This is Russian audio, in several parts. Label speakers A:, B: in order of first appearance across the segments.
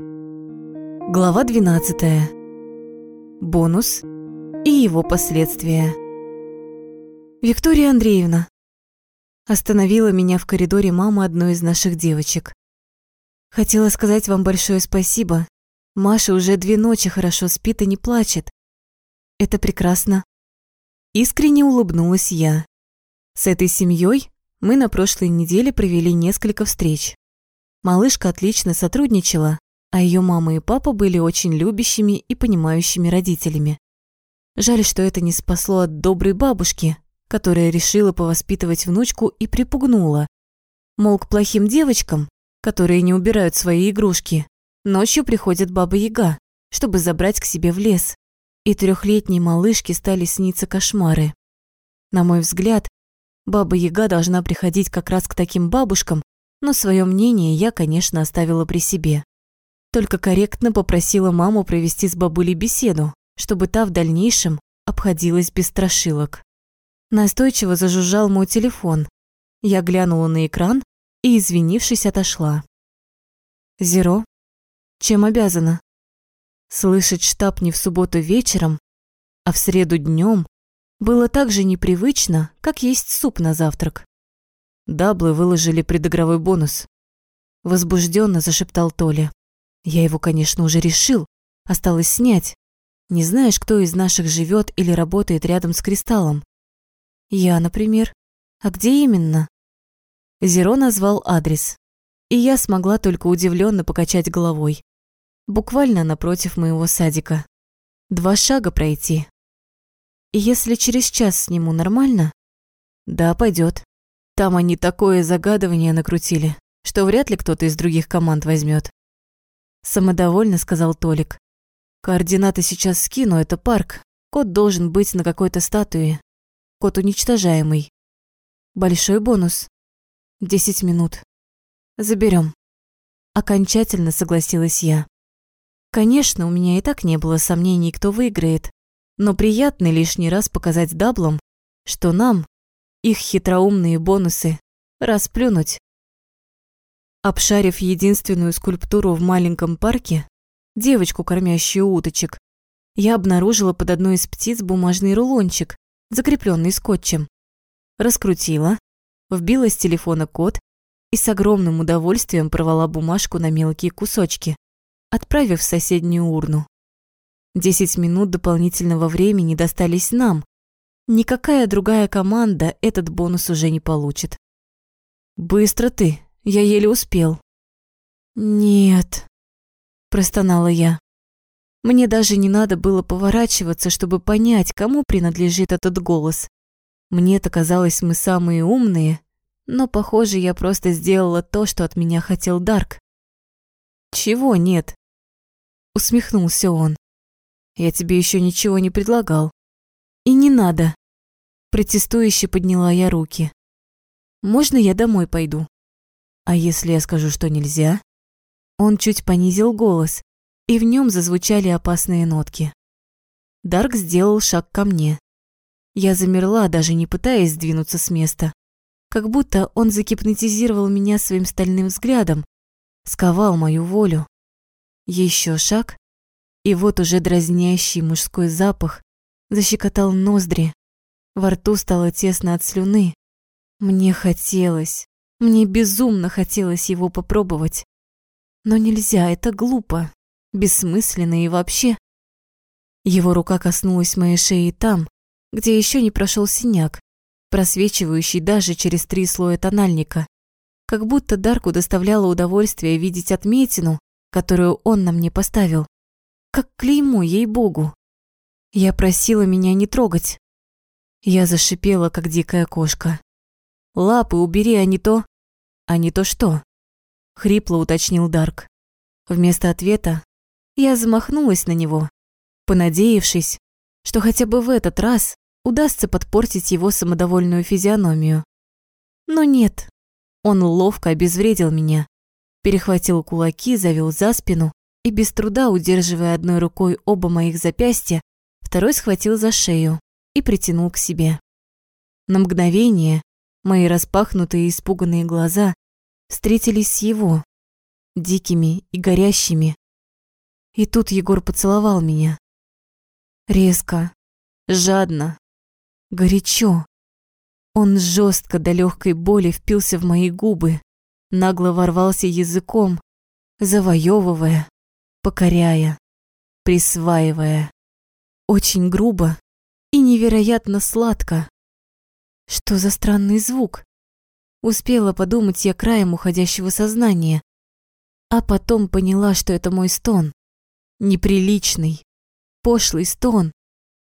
A: Глава 12. Бонус и его последствия. Виктория Андреевна. Остановила меня в коридоре мама одной из наших девочек. Хотела сказать вам большое спасибо. Маша уже две ночи хорошо спит и не плачет. Это прекрасно. Искренне улыбнулась я. С этой семьей мы на прошлой неделе провели несколько встреч. Малышка отлично сотрудничала, а ее мама и папа были очень любящими и понимающими родителями. Жаль, что это не спасло от доброй бабушки, которая решила повоспитывать внучку и припугнула. Мол, к плохим девочкам, которые не убирают свои игрушки, ночью приходит баба-яга, чтобы забрать к себе в лес. И трехлетней малышке стали сниться кошмары. На мой взгляд, баба-яга должна приходить как раз к таким бабушкам, но свое мнение я, конечно, оставила при себе. Только корректно попросила маму провести с бабулей беседу, чтобы та в дальнейшем обходилась без страшилок. Настойчиво зажужжал мой телефон. Я глянула на экран и, извинившись, отошла. «Зеро? Чем обязана?» Слышать штаб не в субботу вечером, а в среду днем было так же непривычно, как есть суп на завтрак. Даблы выложили предыгровой бонус. Возбужденно зашептал Толя. Я его, конечно, уже решил, осталось снять. Не знаешь, кто из наших живет или работает рядом с кристаллом? Я, например. А где именно? Зеро назвал адрес, и я смогла только удивленно покачать головой. Буквально напротив моего садика. Два шага пройти. И если через час сниму нормально? Да, пойдет. Там они такое загадывание накрутили, что вряд ли кто-то из других команд возьмет. Самодовольно сказал Толик. Координаты сейчас скину, это парк. Кот должен быть на какой-то статуе. Кот уничтожаемый. Большой бонус. Десять минут. Заберем. Окончательно согласилась я. Конечно, у меня и так не было сомнений, кто выиграет. Но приятно лишний раз показать даблам, что нам, их хитроумные бонусы, расплюнуть. Обшарив единственную скульптуру в маленьком парке, девочку, кормящую уточек, я обнаружила под одной из птиц бумажный рулончик, закрепленный скотчем. Раскрутила, вбила с телефона код и с огромным удовольствием порвала бумажку на мелкие кусочки, отправив в соседнюю урну. Десять минут дополнительного времени достались нам. Никакая другая команда этот бонус уже не получит. «Быстро ты!» Я еле успел. «Нет», – простонала я. Мне даже не надо было поворачиваться, чтобы понять, кому принадлежит этот голос. Мне-то казалось, мы самые умные, но, похоже, я просто сделала то, что от меня хотел Дарк. «Чего нет?» – усмехнулся он. «Я тебе еще ничего не предлагал». «И не надо», – протестующе подняла я руки. «Можно я домой пойду?» А если я скажу, что нельзя? Он чуть понизил голос, и в нем зазвучали опасные нотки. Дарк сделал шаг ко мне. Я замерла, даже не пытаясь сдвинуться с места. Как будто он загипнотизировал меня своим стальным взглядом, сковал мою волю. Еще шаг, и вот уже дразнящий мужской запах защекотал ноздри. Во рту стало тесно от слюны. Мне хотелось, мне безумно хотелось его попробовать. Но нельзя, это глупо, бессмысленно и вообще. Его рука коснулась моей шеи там, где еще не прошел синяк, просвечивающий даже через три слоя тональника. Как будто Дарку доставляло удовольствие видеть отметину, которую он на мне поставил. Как клеймо, ей-богу. Я просила меня не трогать. Я зашипела, как дикая кошка. Лапы убери, а не то... А не то что? Хрипло уточнил Дарк. Вместо ответа я замахнулась на него, понадеявшись, что хотя бы в этот раз удастся подпортить его самодовольную физиономию. Но нет, он ловко обезвредил меня, перехватил кулаки, завел за спину и без труда, удерживая одной рукой оба моих запястья, второй схватил за шею и притянул к себе. На мгновение Мои распахнутые и испуганные глаза встретились с его, дикими и горящими, И тут Егор поцеловал меня. Резко, жадно, горячо. Он жестко до легкой боли впился в мои губы, нагло ворвался языком, завоевывая, покоряя, присваивая. Очень грубо и невероятно сладко. Что за странный звук? Успела подумать я краем уходящего сознания, а потом поняла, что это мой стон. Неприличный, пошлый стон,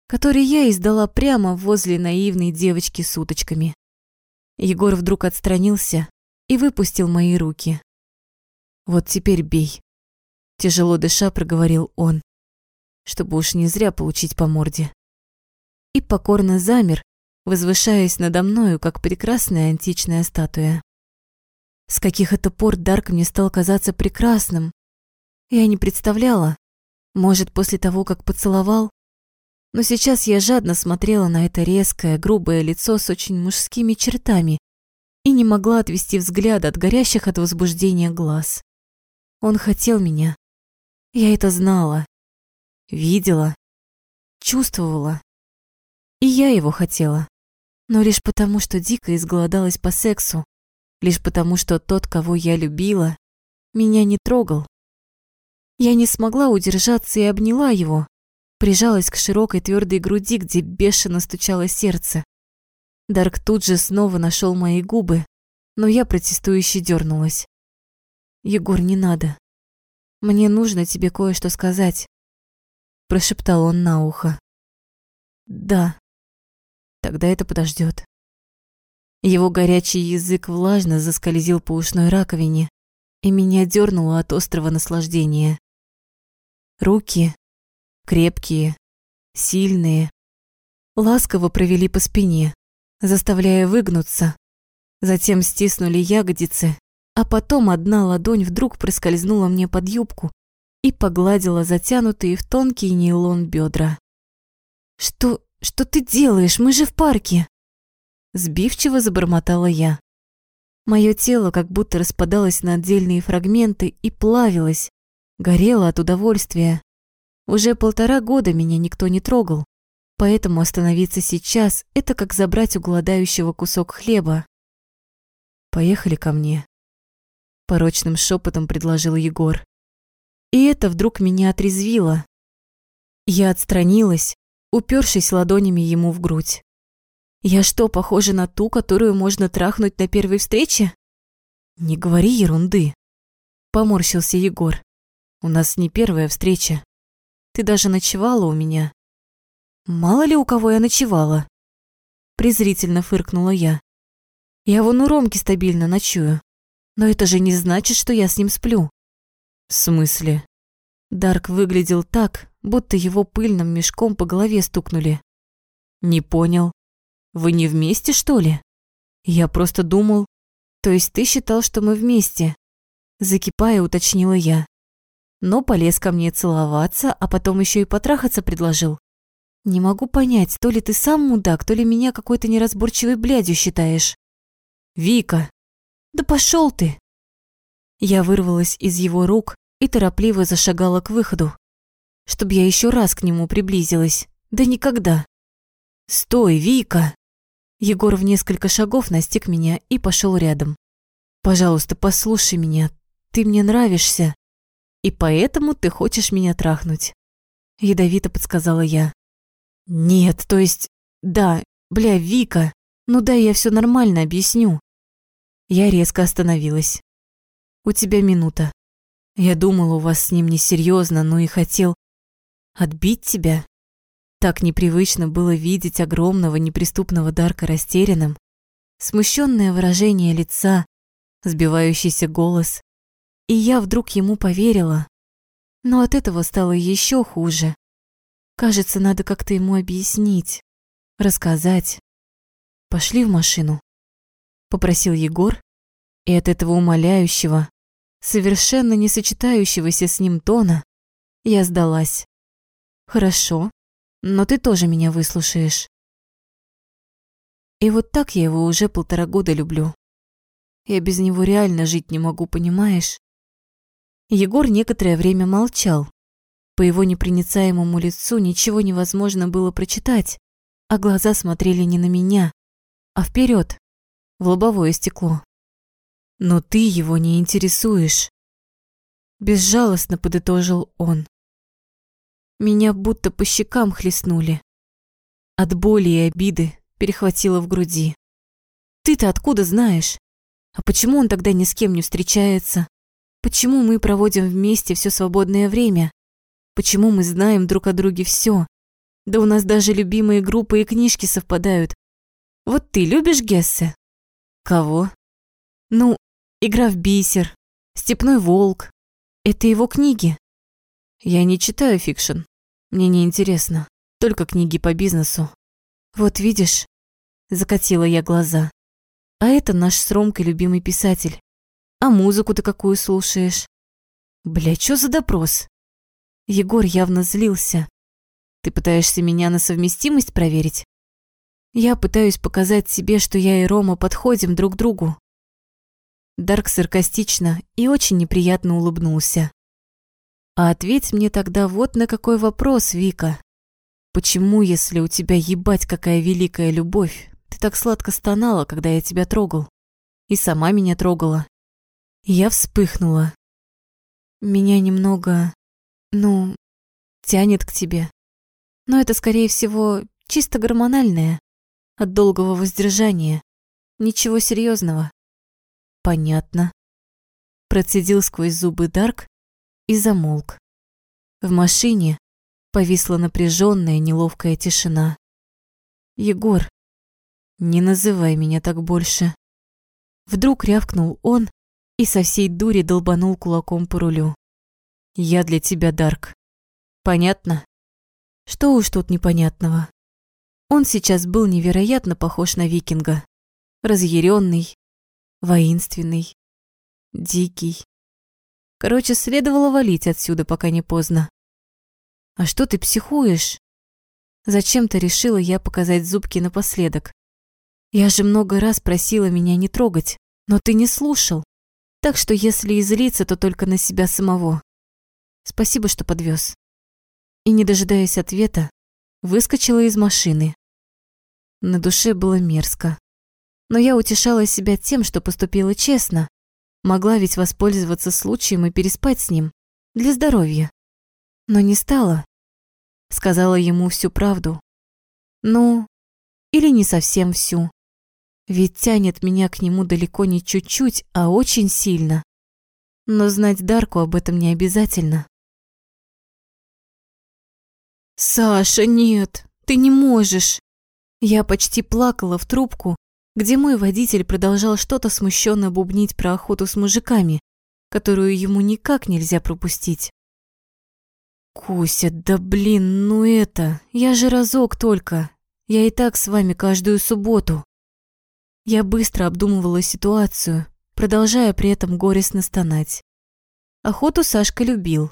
A: который я издала прямо возле наивной девочки с уточками. Егор вдруг отстранился и выпустил мои руки. «Вот теперь бей», – тяжело дыша проговорил он, чтобы уж не зря получить по морде. И покорно замер, возвышаясь надо мною, как прекрасная античная статуя. С каких это пор Дарк мне стал казаться прекрасным? Я не представляла. Может, после того, как поцеловал? Но сейчас я жадно смотрела на это резкое, грубое лицо с очень мужскими чертами и не могла отвести взгляд от горящих от возбуждения глаз. Он хотел меня. Я это знала. Видела. Чувствовала. И я его хотела. Но лишь потому, что дико изголодалась по сексу, лишь потому, что тот, кого я любила, меня не трогал. Я не смогла удержаться и обняла его, прижалась к широкой твердой груди, где бешено стучало сердце. Дарк тут же снова нашел мои губы, но я протестующе дернулась. «Егор, не надо. Мне нужно тебе кое-что сказать», – прошептал он на ухо. «Да. Тогда это подождет. Его горячий язык влажно заскользил по ушной раковине, и меня дернуло от острого наслаждения. Руки, крепкие, сильные, ласково провели по спине, заставляя выгнуться. Затем стиснули ягодицы, а потом одна ладонь вдруг проскользнула мне под юбку и погладила затянутые в тонкий нейлон бедра. «Что, что ты делаешь? Мы же в парке!» Сбивчиво забормотала я. Мое тело как будто распадалось на отдельные фрагменты и плавилось, горело от удовольствия. Уже полтора года меня никто не трогал, поэтому остановиться сейчас – это как забрать у голодающего кусок хлеба. «Поехали ко мне», – порочным шепотом предложил Егор. И это вдруг меня отрезвило. Я отстранилась, упершись ладонями ему в грудь. Я что, похожа на ту, которую можно трахнуть на первой встрече? Не говори ерунды. Поморщился Егор. У нас не первая встреча. Ты даже ночевала у меня. Мало ли у кого я ночевала. Презрительно фыркнула я. Я вон у Ромки стабильно ночую. Но это же не значит, что я с ним сплю. В смысле? Дарк выглядел так, будто его пыльным мешком по голове стукнули. Не понял. Вы не вместе, что ли? Я просто думал... То есть ты считал, что мы вместе? Закипая, уточнила я но полез ко мне целоваться, а потом еще и потрахаться предложил. Не могу понять, то ли ты сам мудак, то ли меня какой-то неразборчивой блядью считаешь. Вика! Да пошел ты! Я вырвалась из его рук и торопливо зашагала к выходу, чтобы я еще раз к нему приблизилась. Да никогда. Стой, Вика! Егор в несколько шагов настиг меня и пошел рядом. Пожалуйста, послушай меня. Ты мне нравишься. И поэтому ты хочешь меня трахнуть. Ядовито подсказала я. Нет, то есть... Да, бля, Вика, ну да, я все нормально объясню. Я резко остановилась. У тебя минута. Я думала, у вас с ним несерьезно, но и хотел отбить тебя. Так непривычно было видеть огромного неприступного Дарка растерянным, смущенное выражение лица, сбивающийся голос. И я вдруг ему поверила. Но от этого стало еще хуже. Кажется, надо как-то ему объяснить, рассказать. Пошли в машину, попросил Егор, и от этого умоляющего, совершенно не сочетающегося с ним тона, я сдалась. Хорошо, но ты тоже меня выслушаешь. И вот так я его уже полтора года люблю. Я без него реально жить не могу, понимаешь? Егор некоторое время молчал, По его непроницаемому лицу ничего невозможно было прочитать, а глаза смотрели не на меня, а вперед, в лобовое стекло. Но ты его не интересуешь. Безжалостно подытожил он. Меня будто по щекам хлестнули. От боли и обиды перехватило в груди. Ты-то откуда знаешь? А почему он тогда ни с кем не встречается? Почему мы проводим вместе все свободное время? Почему мы знаем друг о друге все? Да у нас даже любимые группы и книжки совпадают. Вот ты любишь Гессе? Кого? Ну, игра в бисер, Степной волк. Это его книги. Я не читаю фикшн. Мне не интересно. Только книги по бизнесу. Вот видишь, закатила я глаза. А это наш с Ромкой любимый писатель. А музыку ты какую слушаешь? Бля, что за допрос? Егор явно злился. Ты пытаешься меня на совместимость проверить? Я пытаюсь показать себе, что я и Рома подходим друг другу. Дарк саркастично и очень неприятно улыбнулся. А ответь мне тогда вот на какой вопрос, Вика. Почему, если у тебя ебать какая великая любовь, ты так сладко стонала, когда я тебя трогал? И сама меня трогала. я вспыхнула. Меня немного ну, тянет к тебе. Но это, скорее всего, чисто гормональное, от долгого воздержания. Ничего серьезного. Понятно. Процедил сквозь зубы Дарк и замолк. В машине повисла напряженная, неловкая тишина. Егор, не называй меня так больше. Вдруг рявкнул он и со всей дури долбанул кулаком по рулю. Я для тебя, Дарк. Понятно? Что уж тут непонятного. Он сейчас был невероятно похож на викинга. Разъяренный, воинственный, дикий. Короче, следовало валить отсюда, пока не поздно. А что ты психуешь? Зачем-то решила я показать зубки напоследок. Я же много раз просила меня не трогать, но ты не слушал. Так что если и злиться, то только на себя самого. Спасибо, что подвез. И, не дожидаясь ответа, выскочила из машины. На душе было мерзко. Но я утешала себя тем, что поступила честно. Могла ведь воспользоваться случаем и переспать с ним. Для здоровья. Но не стала. Сказала ему всю правду. Ну, или не совсем всю. Ведь тянет меня к нему далеко не чуть-чуть, а очень сильно. Но знать Дарку об этом не обязательно. «Саша, нет, ты не можешь!» Я почти плакала в трубку, где мой водитель продолжал что-то смущенно бубнить про охоту с мужиками, которую ему никак нельзя пропустить. «Куся, да блин, ну это, я же разок только, я и так с вами каждую субботу». Я быстро обдумывала ситуацию, продолжая при этом горестно стонать. Охоту Сашка любил,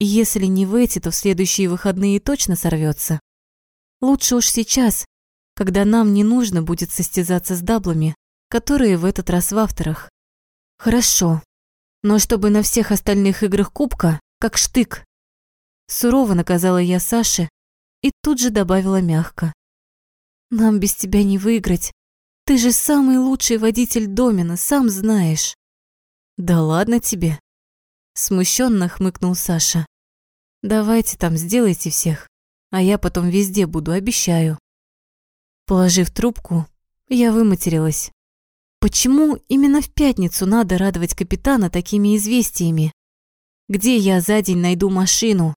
A: и если не в эти, то в следующие выходные точно сорвется. Лучше уж сейчас, когда нам не нужно будет состязаться с даблами, которые в этот раз в авторах. Хорошо, но чтобы на всех остальных играх кубка, как штык. Сурово наказала я Саше и тут же добавила мягко. Нам без тебя не выиграть. Ты же самый лучший водитель домена, сам знаешь. Да ладно тебе. Смущенно хмыкнул Саша. Давайте там сделайте всех, а я потом везде буду, обещаю. Положив трубку, я выматерилась. Почему именно в пятницу надо радовать капитана такими известиями? Где я за день найду машину?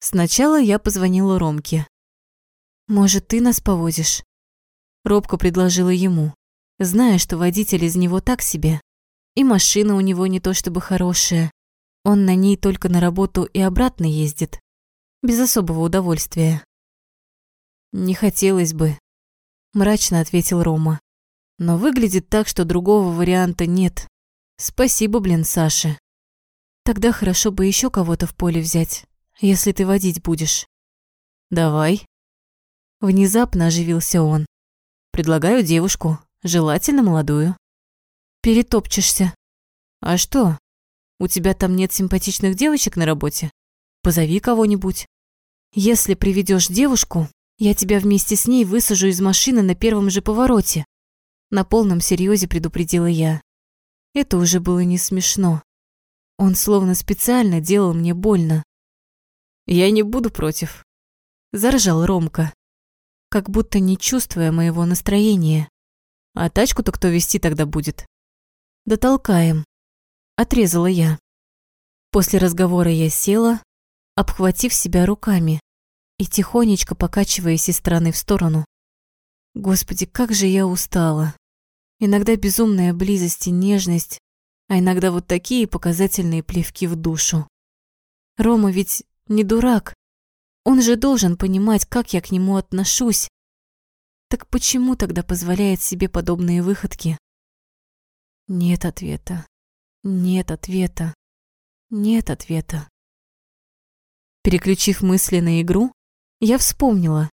A: Сначала я позвонила Ромке. Может, ты нас повозишь? Робко предложила ему, зная, что водитель из него так себе. И машина у него не то чтобы хорошая. Он на ней только на работу и обратно ездит. Без особого удовольствия. «Не хотелось бы», – мрачно ответил Рома. «Но выглядит так, что другого варианта нет. Спасибо, блин, Саше. Тогда хорошо бы еще кого-то в поле взять, если ты водить будешь». «Давай». Внезапно оживился он. «Предлагаю девушку, желательно молодую». «Перетопчешься». «А что? У тебя там нет симпатичных девочек на работе? позови кого-нибудь. Если приведешь девушку, я тебя вместе с ней высажу из машины на первом же повороте. На полном серьезе предупредила я. Это уже было не смешно. Он словно специально делал мне больно. «Я не буду против», – заржал Ромка, как будто не чувствуя моего настроения. «А тачку-то кто вести тогда будет?» «Да толкаем», – отрезала я. После разговора я села, обхватив себя руками и тихонечко покачиваясь из стороны в сторону. Господи, как же я устала. Иногда безумная близость и нежность, а иногда вот такие показательные плевки в душу. Рома ведь не дурак. Он же должен понимать, как я к нему отношусь. Так почему тогда позволяет себе подобные выходки? Нет ответа. Нет ответа. Нет ответа. Переключив мысли на игру, я вспомнила,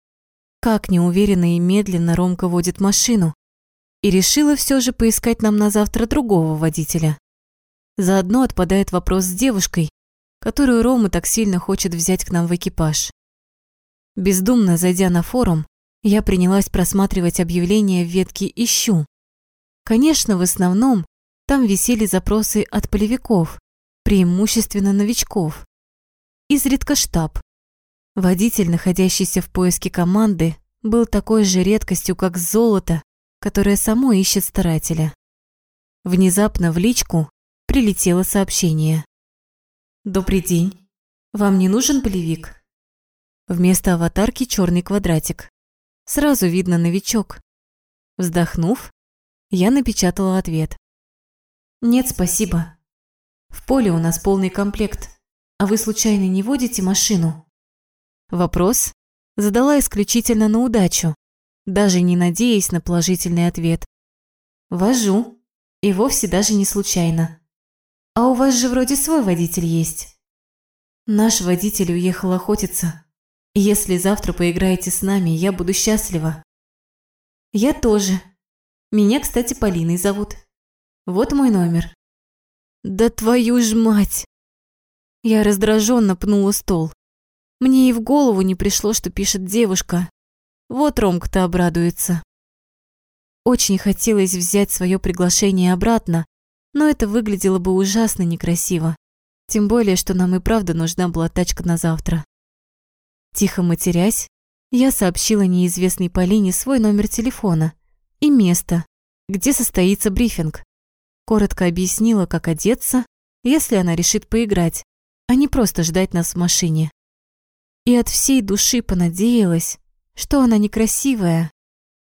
A: как неуверенно и медленно Ромка водит машину, и решила все же поискать нам на завтра другого водителя. Заодно отпадает вопрос с девушкой, которую Рома так сильно хочет взять к нам в экипаж. Бездумно зайдя на форум, я принялась просматривать объявления в ветке «Ищу». Конечно, в основном там висели запросы от полевиков, преимущественно новичков. Изредка штаб. Водитель, находящийся в поиске команды, был такой же редкостью, как золото, которое само ищет старателя. Внезапно в личку прилетело сообщение. Добрый день. Вам не нужен полевик? Вместо аватарки черный квадратик. Сразу видно новичок. Вздохнув, я напечатала ответ. Нет, спасибо. В поле у нас полный комплект. А вы случайно не водите машину? Вопрос задала исключительно на удачу, даже не надеясь на положительный ответ. Вожу. И вовсе даже не случайно. А у вас же вроде свой водитель есть. Наш водитель уехал охотиться. Если завтра поиграете с нами, я буду счастлива. Я тоже. Меня, кстати, Полиной зовут. Вот мой номер. Да твою ж мать! Я раздраженно пнула стол. Мне и в голову не пришло, что пишет девушка. Вот Ромка-то обрадуется. Очень хотелось взять свое приглашение обратно, но это выглядело бы ужасно некрасиво. Тем более, что нам и правда нужна была тачка на завтра. Тихо матерясь, я сообщила неизвестной Полине свой номер телефона и место, где состоится брифинг. Коротко объяснила, как одеться, если она решит поиграть, а не просто ждать нас в машине. И от всей души понадеялась, что она некрасивая,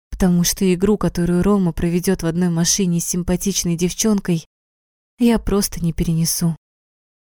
A: потому что игру, которую Рома проведет в одной машине с симпатичной девчонкой, я просто не перенесу.